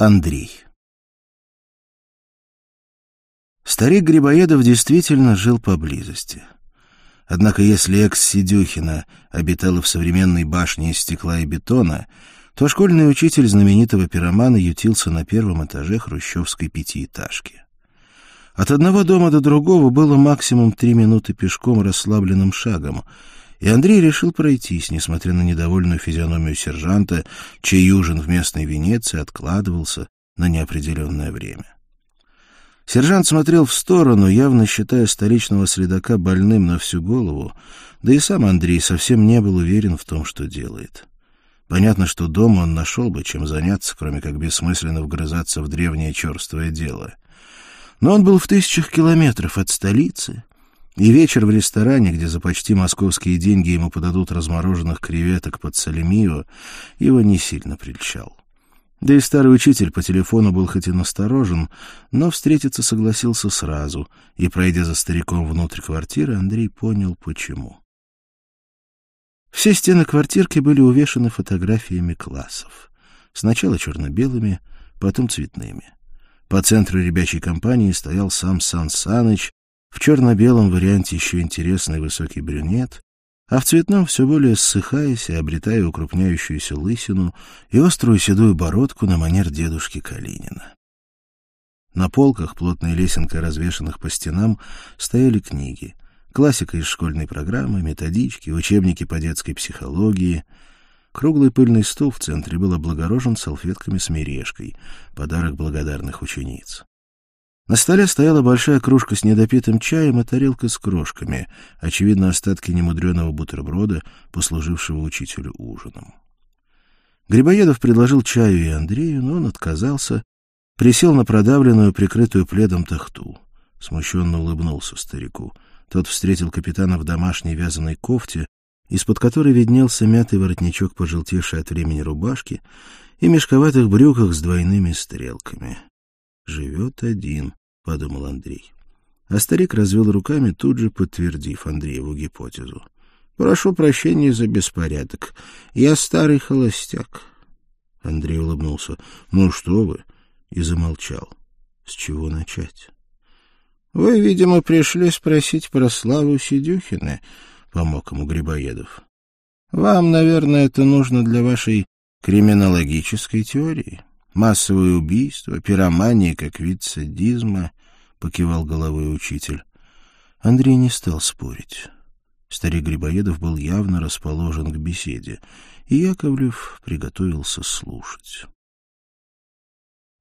Андрей. Старик Грибоедов действительно жил поблизости. Однако если экс-Сидюхина обитала в современной башне из стекла и бетона, то школьный учитель знаменитого пиромана ютился на первом этаже хрущевской пятиэтажки. От одного дома до другого было максимум три минуты пешком расслабленным шагом — и Андрей решил пройтись, несмотря на недовольную физиономию сержанта, чей ужин в местной Венеции откладывался на неопределенное время. Сержант смотрел в сторону, явно считая столичного следака больным на всю голову, да и сам Андрей совсем не был уверен в том, что делает. Понятно, что дома он нашел бы чем заняться, кроме как бессмысленно вгрызаться в древнее черствое дело. Но он был в тысячах километров от столицы, и вечер в ресторане, где за почти московские деньги ему подадут размороженных креветок под салемио, его не сильно прельщал. Да и старый учитель по телефону был хоть и насторожен, но встретиться согласился сразу, и, пройдя за стариком внутрь квартиры, Андрей понял, почему. Все стены квартирки были увешаны фотографиями классов. Сначала черно-белыми, потом цветными. По центру ребячей компании стоял сам Сан Саныч в черно-белом варианте еще интересный высокий брюнет, а в цветном все более ссыхаясь и обретая укрупняющуюся лысину и острую седую бородку на манер дедушки Калинина. На полках, плотной лесенкой развешанных по стенам, стояли книги. Классика из школьной программы, методички, учебники по детской психологии. Круглый пыльный стул в центре был облагорожен салфетками с мережкой, подарок благодарных учениц. На столе стояла большая кружка с недопитым чаем и тарелка с крошками, очевидно, остатки немудреного бутерброда, послужившего учителю ужином. Грибоедов предложил чаю и Андрею, но он отказался, присел на продавленную, прикрытую пледом тахту. Смущенно улыбнулся старику. Тот встретил капитана в домашней вязаной кофте, из-под которой виднелся мятый воротничок, пожелтевший от времени рубашки, и мешковатых брюках с двойными стрелками. «Живет один», — подумал Андрей. А старик развел руками, тут же подтвердив Андрееву гипотезу. «Прошу прощения за беспорядок. Я старый холостяк». Андрей улыбнулся. «Ну что вы?» и замолчал. «С чего начать?» «Вы, видимо, пришли спросить про Славу Сидюхина», — помог ему Грибоедов. «Вам, наверное, это нужно для вашей криминологической теории». Массовые убийства, пиромания как вид садизма, — покивал головой учитель. Андрей не стал спорить. Старик Грибоедов был явно расположен к беседе, и Яковлев приготовился слушать.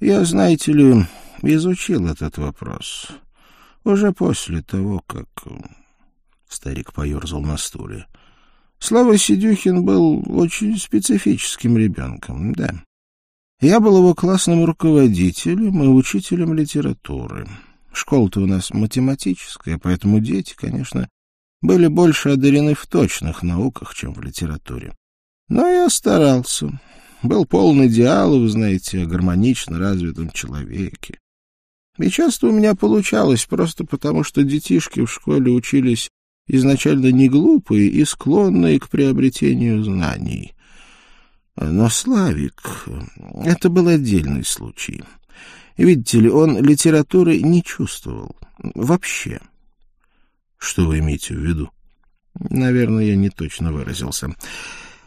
«Я, знаете ли, изучил этот вопрос. Уже после того, как...» Старик поерзал на стуле. Слава Сидюхин был очень специфическим ребенком, да. Я был его классным руководителем и учителем литературы. Школа-то у нас математическая, поэтому дети, конечно, были больше одарены в точных науках, чем в литературе. Но я старался. Был полон идеалов, знаете, о гармонично развитом человеке. И часто у меня получалось просто потому, что детишки в школе учились изначально не глупые и склонные к приобретению знаний. Но Славик — это был отдельный случай. Видите ли, он литературы не чувствовал. Вообще. Что вы имеете в виду? Наверное, я не точно выразился.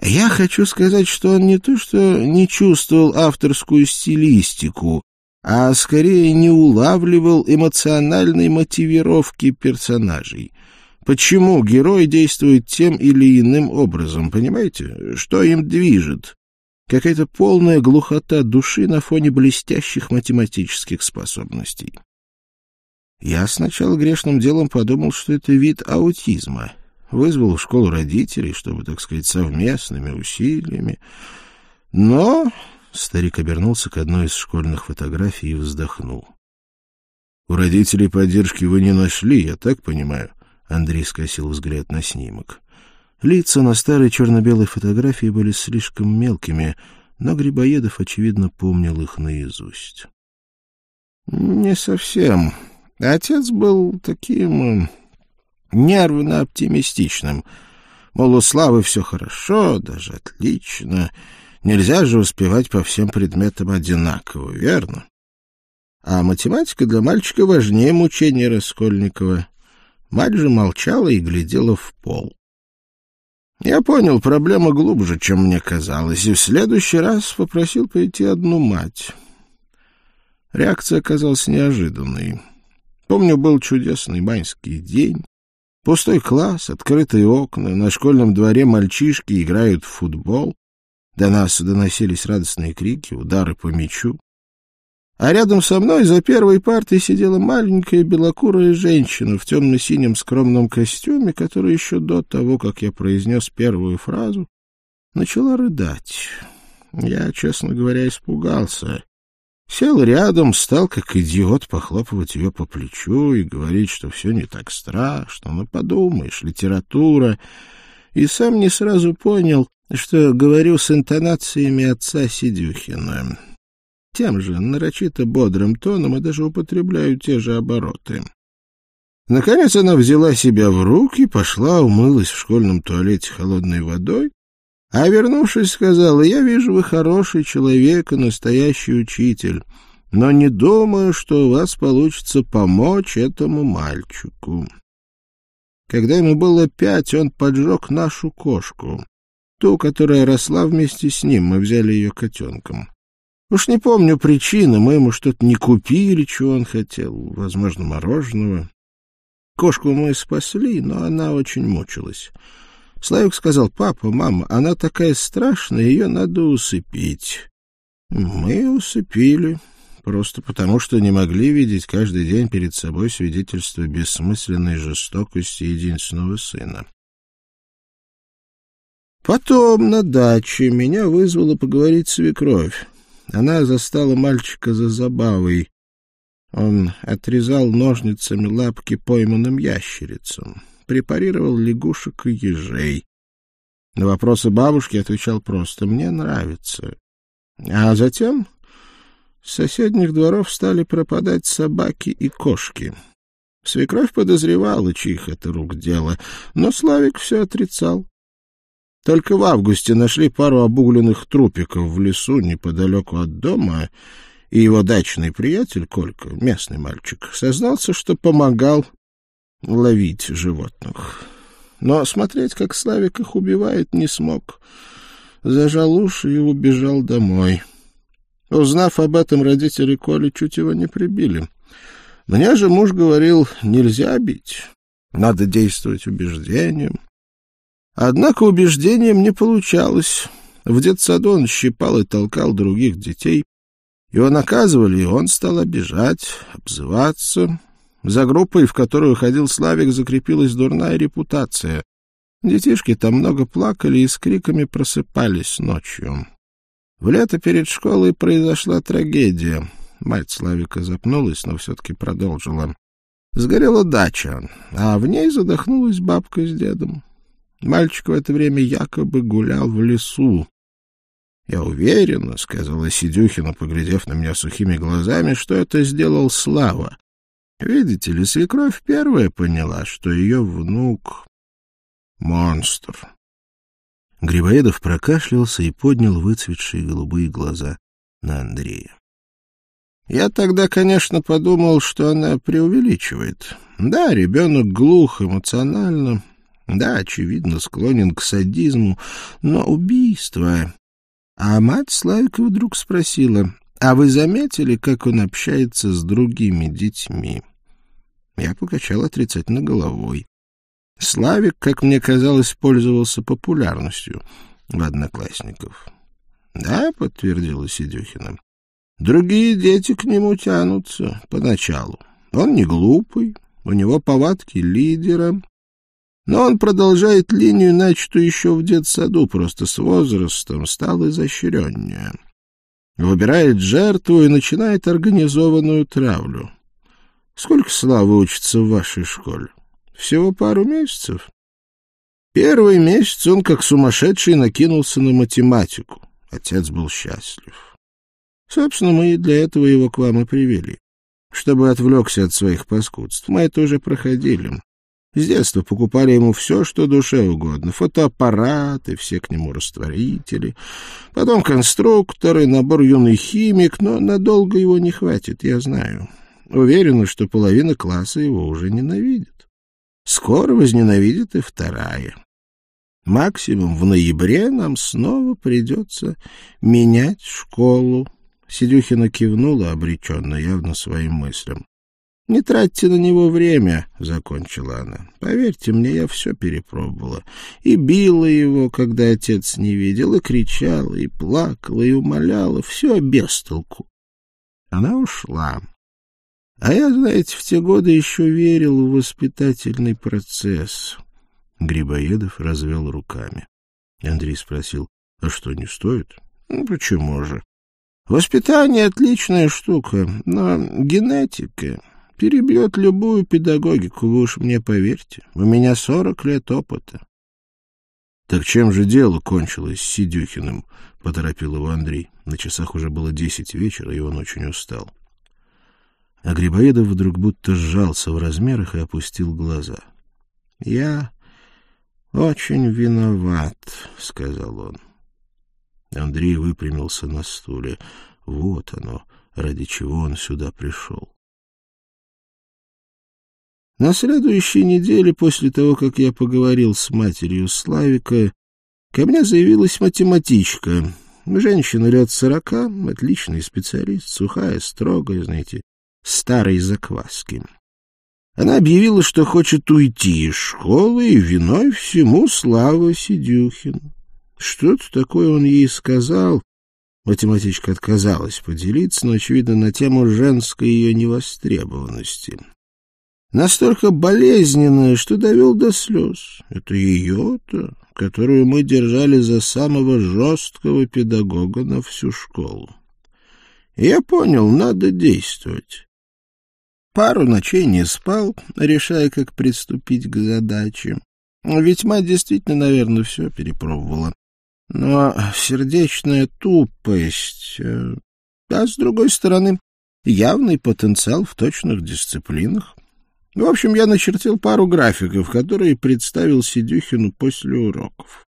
Я хочу сказать, что он не то что не чувствовал авторскую стилистику, а скорее не улавливал эмоциональной мотивировки персонажей — Почему герой действует тем или иным образом, понимаете? Что им движет? Какая-то полная глухота души на фоне блестящих математических способностей. Я сначала грешным делом подумал, что это вид аутизма. Вызвал в школу родителей, чтобы, так сказать, совместными усилиями. Но старик обернулся к одной из школьных фотографий и вздохнул. — У родителей поддержки вы не нашли, я так понимаю? Андрей скосил взгляд на снимок. Лица на старой черно-белой фотографии были слишком мелкими, но Грибоедов, очевидно, помнил их наизусть. — Не совсем. Отец был таким э, нервно-оптимистичным. Мол, у Славы все хорошо, даже отлично. Нельзя же успевать по всем предметам одинаково, верно? А математика для мальчика важнее мучения Раскольникова. Мать же молчала и глядела в пол. Я понял, проблема глубже, чем мне казалось, и в следующий раз попросил пойти одну мать. Реакция оказалась неожиданной. Помню, был чудесный майский день. Пустой класс, открытые окна, на школьном дворе мальчишки играют в футбол. До нас доносились радостные крики, удары по мячу. А рядом со мной за первой партой сидела маленькая белокурая женщина в темно-синем скромном костюме, которая еще до того, как я произнес первую фразу, начала рыдать. Я, честно говоря, испугался. Сел рядом, стал, как идиот, похлопывать ее по плечу и говорить, что все не так страшно, ну, подумаешь, литература. И сам не сразу понял, что говорю с интонациями отца Сидюхина тем же нарочито бодрым тоном и даже употребляю те же обороты. Наконец она взяла себя в руки, пошла, умылась в школьном туалете холодной водой, а, вернувшись, сказала, «Я вижу, вы хороший человек и настоящий учитель, но не думаю, что у вас получится помочь этому мальчику». Когда ему было пять, он поджег нашу кошку, ту, которая росла вместе с ним, мы взяли ее котенком. Уж не помню причины, мы ему что-то не купили, чего он хотел, возможно, мороженого. Кошку мы спасли, но она очень мучилась. Славик сказал, папа, мама, она такая страшная, ее надо усыпить. Мы усыпили, просто потому что не могли видеть каждый день перед собой свидетельство бессмысленной жестокости единственного сына. Потом на даче меня вызвала поговорить свекровь. Она застала мальчика за забавой. Он отрезал ножницами лапки пойманным ящерицам, препарировал лягушек и ежей. На вопросы бабушки отвечал просто «мне нравится». А затем с соседних дворов стали пропадать собаки и кошки. Свекровь подозревала, чьих это рук дело, но Славик все отрицал. Только в августе нашли пару обугленных трупиков в лесу неподалеку от дома, и его дачный приятель, Колька, местный мальчик, сознался, что помогал ловить животных. Но смотреть, как Славик их убивает, не смог. Зажал уши и убежал домой. Узнав об этом, родители Коли чуть его не прибили. Мне же муж говорил, нельзя бить, надо действовать убеждением. Однако убеждением не получалось. В детсаду он щипал и толкал других детей. Его наказывали, и он стал обижать, обзываться. За группой, в которую ходил Славик, закрепилась дурная репутация. Детишки там много плакали и с криками просыпались ночью. В лето перед школой произошла трагедия. Мать Славика запнулась, но все-таки продолжила. Сгорела дача, а в ней задохнулась бабка с дедом. Мальчик в это время якобы гулял в лесу. «Я уверена», — сказала Сидюхина, поглядев на меня сухими глазами, — «что это сделал Слава. Видите ли, свекровь первая поняла, что ее внук — монстр». Грибоедов прокашлялся и поднял выцветшие голубые глаза на Андрея. Я тогда, конечно, подумал, что она преувеличивает. Да, ребенок глух эмоционально, да, очевидно, склонен к садизму, но убийство... А мать Славика вдруг спросила, «А вы заметили, как он общается с другими детьми?» Я покачал отрицательно головой. Славик, как мне казалось, пользовался популярностью у одноклассников. «Да», — подтвердила Сидюхина, — «другие дети к нему тянутся поначалу. Он не глупый, у него повадки лидера, но он продолжает линию, начатую еще в детсаду, просто с возрастом стал изощреннее. Выбирает жертву и начинает организованную травлю. Сколько Славы учится в вашей школе? Всего пару месяцев. Первый месяц он, как сумасшедший, накинулся на математику. Отец был счастлив. Собственно, мы и для этого его к вам и привели, чтобы отвлекся от своих паскудств. Мы это уже проходили. С детства покупали ему все, что душе угодно. Фотоаппараты, все к нему растворители. Потом конструкторы, набор юный химик, но надолго его не хватит, я знаю. Уверена, что половина класса его уже ненавидит. Скоро возненавидит и вторая. Максимум в ноябре нам снова придется менять школу. Сидюхина кивнула обреченно, явно своим мыслям. «Не тратьте на него время», — закончила она. «Поверьте мне, я все перепробовала. И била его, когда отец не видел, и кричала, и плакала, и умоляла. Все без толку». Она ушла. А я, знаете, в те годы еще верил в воспитательный процесс. Грибоедов развел руками. Андрей спросил, а что, не стоит? Ну, почему же? Воспитание — отличная штука, но генетика перебьет любую педагогику, вы уж мне поверьте. У меня сорок лет опыта. — Так чем же дело кончилось с Сидюхиным? — поторопил его Андрей. На часах уже было десять вечера, и он очень устал. А Грибоедов вдруг будто сжался в размерах и опустил глаза. — Я очень виноват, — сказал он. Андрей выпрямился на стуле. Вот оно, ради чего он сюда пришел. На следующей неделе, после того, как я поговорил с матерью Славика, ко мне заявилась математичка. Женщина лет сорока, отличный специалист, сухая, строгая, знаете, старой закваски. Она объявила, что хочет уйти из школы, и виной всему Слава Сидюхин. Что-то такое он ей сказал. Математичка отказалась поделиться, но, очевидно, на тему женской ее невостребованности настолько болезненное, что довел до слез. Это ее-то, которую мы держали за самого жесткого педагога на всю школу. Я понял, надо действовать. Пару ночей не спал, решая, как приступить к задаче. Ведь мать действительно, наверное, все перепробовала. Но сердечная тупость... Э, а с другой стороны, явный потенциал в точных дисциплинах. В общем, я начертил пару графиков, которые представил Сидюхину после уроков.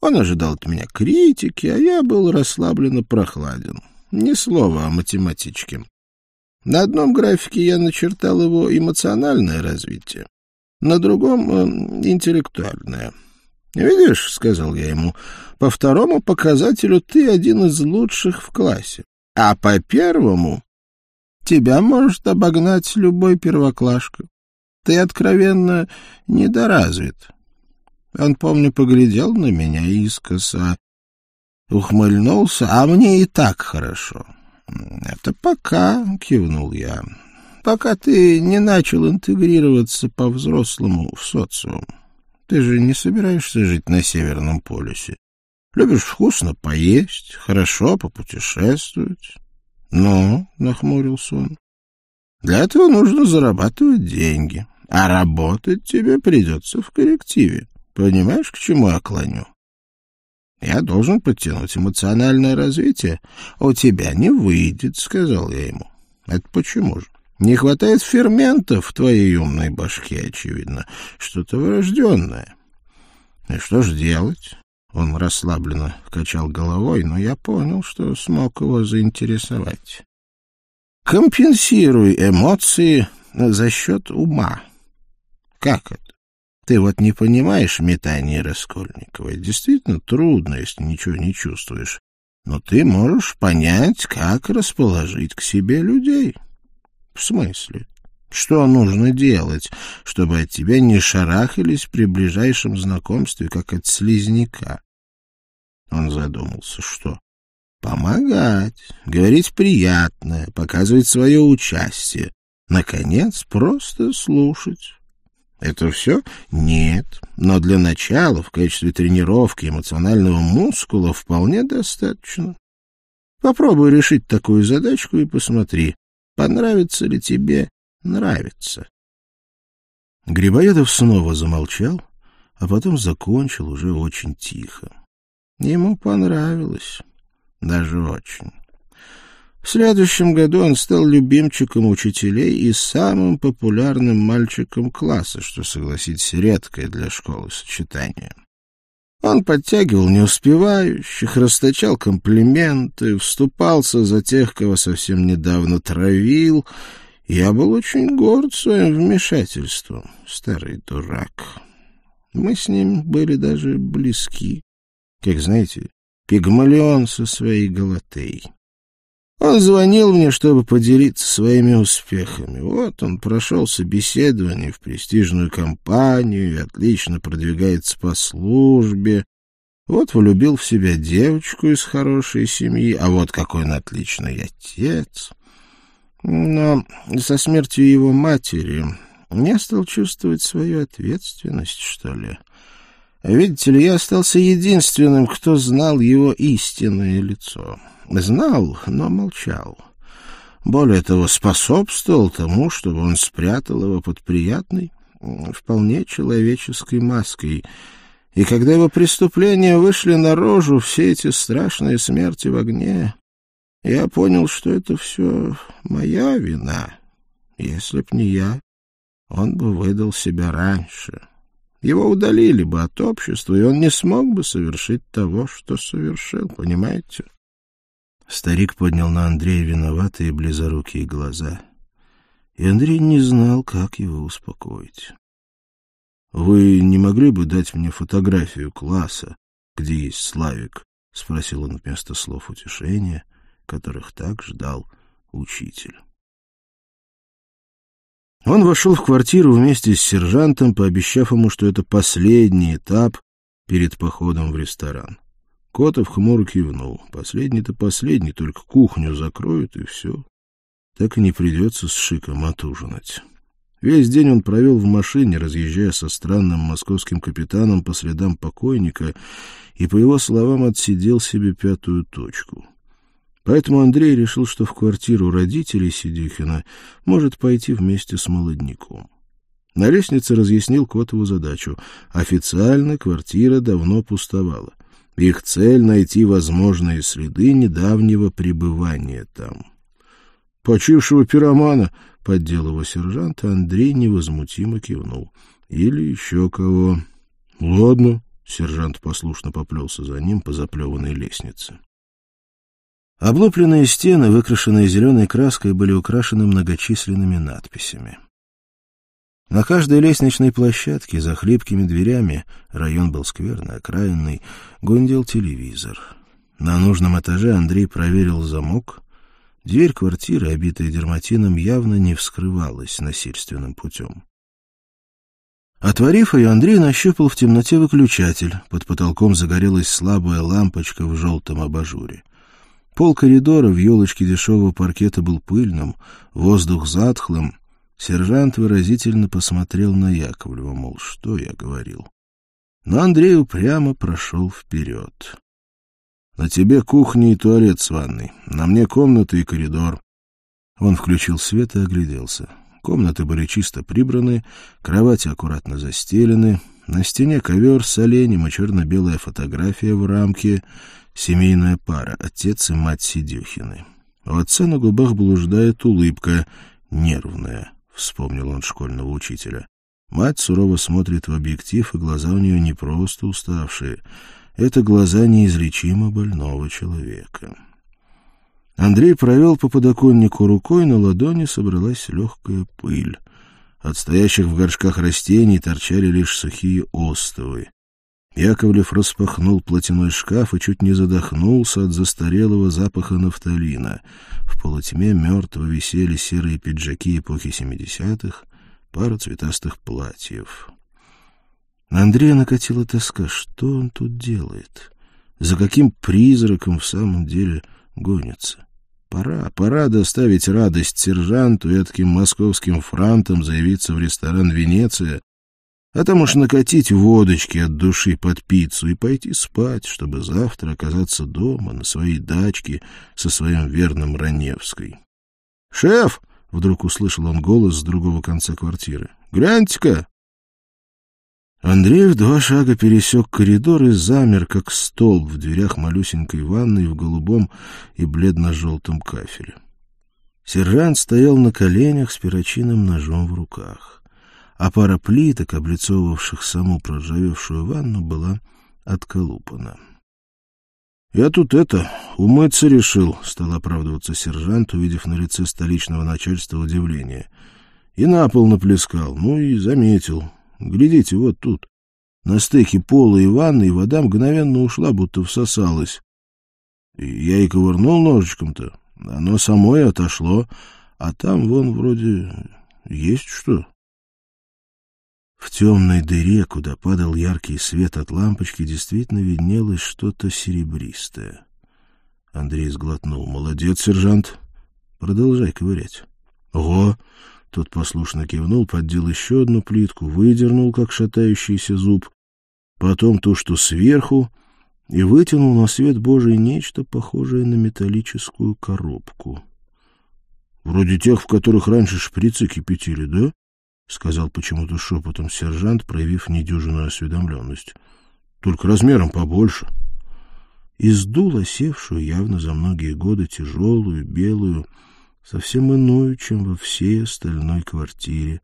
Он ожидал от меня критики, а я был расслабленно прохладен. Ни слова о математичке. На одном графике я начертал его эмоциональное развитие, на другом э, — интеллектуальное. «Видишь», — сказал я ему, — «по второму показателю ты один из лучших в классе, а по первому тебя может обогнать любой первоклашка. Ты откровенно недоразвит. Он, помню, поглядел на меня искоса, ухмыльнулся, а мне и так хорошо. Это пока, кивнул я, пока ты не начал интегрироваться по-взрослому в социум. Ты же не собираешься жить на Северном полюсе. Любишь вкусно поесть, хорошо попутешествовать. — Ну, — нахмурился он, — для этого нужно зарабатывать деньги. А работать тебе придется в коллективе. Понимаешь, к чему я клоню? Я должен подтянуть эмоциональное развитие. У тебя не выйдет, — сказал я ему. Это почему же? Не хватает ферментов в твоей умной башке, очевидно. Что-то врожденное. И что ж делать? Он расслабленно качал головой, но я понял, что смог его заинтересовать. Компенсируй эмоции за счет ума. Как это? Ты вот не понимаешь метание Раскольникова. действительно трудно, если ничего не чувствуешь. Но ты можешь понять, как расположить к себе людей. В смысле? Что нужно делать, чтобы от тебя не шарахались при ближайшем знакомстве, как от слизняка? Он задумался, что? Помогать, говорить приятное, показывать свое участие. Наконец, просто слушать. Это все? Нет. Но для начала, в качестве тренировки эмоционального мускула, вполне достаточно. Попробуй решить такую задачку и посмотри, понравится ли тебе нравится. Грибоедов снова замолчал, а потом закончил уже очень тихо. Ему понравилось, даже очень. В следующем году он стал любимчиком учителей и самым популярным мальчиком класса, что, согласитесь, редкое для школы сочетание. Он подтягивал неуспевающих, расточал комплименты, вступался за тех, кого совсем недавно травил. Я был очень горд своим вмешательством, старый дурак. Мы с ним были даже близки, как, знаете, пигмалион со своей галатеей. Он звонил мне, чтобы поделиться своими успехами. Вот он прошел собеседование в престижную компанию и отлично продвигается по службе. Вот влюбил в себя девочку из хорошей семьи, а вот какой он отличный отец. Но со смертью его матери я стал чувствовать свою ответственность, что ли. Видите ли, я остался единственным, кто знал его истинное лицо. Знал, но молчал. Более того, способствовал тому, чтобы он спрятал его под приятной, вполне человеческой маской. И когда его преступления вышли наружу, все эти страшные смерти в огне, я понял, что это все моя вина. Если б не я, он бы выдал себя раньше. Его удалили бы от общества, и он не смог бы совершить того, что совершил, понимаете? Старик поднял на Андрея виноватые близорукие глаза, и Андрей не знал, как его успокоить. — Вы не могли бы дать мне фотографию класса, где есть Славик? — спросил он вместо слов утешения, которых так ждал учитель. Он вошел в квартиру вместе с сержантом, пообещав ему, что это последний этап перед походом в ресторан. Котов хмуро кивнул. Последний-то последний, только кухню закроют, и все. Так и не придется с Шиком отужинать. Весь день он провел в машине, разъезжая со странным московским капитаном по следам покойника, и, по его словам, отсидел себе пятую точку — Поэтому Андрей решил, что в квартиру родителей Сидюхина может пойти вместе с молодняком. На лестнице разъяснил Котову задачу. Официально квартира давно пустовала. Их цель — найти возможные следы недавнего пребывания там. «Почившего пиромана!» — поддел его сержант, а Андрей невозмутимо кивнул. «Или еще кого?» «Ладно», — сержант послушно поплелся за ним по заплеванной лестнице. Облупленные стены, выкрашенные зеленой краской, были украшены многочисленными надписями. На каждой лестничной площадке за хлипкими дверями, район был скверный, окраинный, гундел телевизор. На нужном этаже Андрей проверил замок. Дверь квартиры, обитая дерматином, явно не вскрывалась насильственным путем. Отворив ее, Андрей нащупал в темноте выключатель. Под потолком загорелась слабая лампочка в желтом абажуре. Пол коридора в елочке дешевого паркета был пыльным, воздух затхлым. Сержант выразительно посмотрел на Яковлева, мол, что я говорил. Но Андрей упрямо прошел вперед. «На тебе кухня и туалет с ванной, на мне комната и коридор». Он включил свет и огляделся. Комнаты были чисто прибраны, кровати аккуратно застелены, на стене ковер с оленем и черно-белая фотография в рамке, Семейная пара, отец и мать Сидюхины. У отца на губах блуждает улыбка, нервная, вспомнил он школьного учителя. Мать сурово смотрит в объектив, и глаза у нее не просто уставшие. Это глаза неизлечимо больного человека. Андрей провел по подоконнику рукой, на ладони собралась легкая пыль. От стоящих в горшках растений торчали лишь сухие остовы. Яковлев распахнул платяной шкаф и чуть не задохнулся от застарелого запаха нафталина. В полутьме мертво висели серые пиджаки эпохи семидесятых, пара цветастых платьев. На Андрея накатила тоска. Что он тут делает? За каким призраком в самом деле гонится? Пора, пора доставить радость сержанту и таким московским франтам заявиться в ресторан «Венеция», а там уж накатить водочки от души под пиццу и пойти спать, чтобы завтра оказаться дома, на своей дачке, со своим верным Раневской. «Шеф!» — вдруг услышал он голос с другого конца квартиры. «Гляньте-ка!» Андрей в два шага пересек коридор и замер, как столб в дверях малюсенькой ванной в голубом и бледно-желтом кафеле. Сержант стоял на коленях с перочинным ножом в руках, а пара плиток, облицовывавших саму проржавевшую ванну, была отколупана. — Я тут это, умыться решил, — стал оправдываться сержант, увидев на лице столичного начальства удивление. И на пол наплескал, ну и заметил. Глядите, вот тут. На стыке пола и ванны вода мгновенно ушла, будто всосалась. Я и ковырнул ножичком-то. Оно само и отошло, а там вон вроде есть что. В темной дыре, куда падал яркий свет от лампочки, действительно виднелось что-то серебристое. Андрей сглотнул. «Молодец, сержант. Продолжай ковырять». «Ого!» Тот послушно кивнул, поддел еще одну плитку, выдернул, как шатающийся зуб, потом ту, что сверху, и вытянул на свет Божий нечто похожее на металлическую коробку. — Вроде тех, в которых раньше шприцы кипятили, да? — сказал почему-то шепотом сержант, проявив недюжинную осведомленность. — Только размером побольше. И сдул осевшую явно за многие годы тяжелую, белую, совсем иную, чем во всей остальной квартире,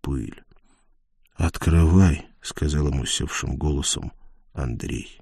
пыль. — Открывай, — сказал ему севшим голосом Андрей.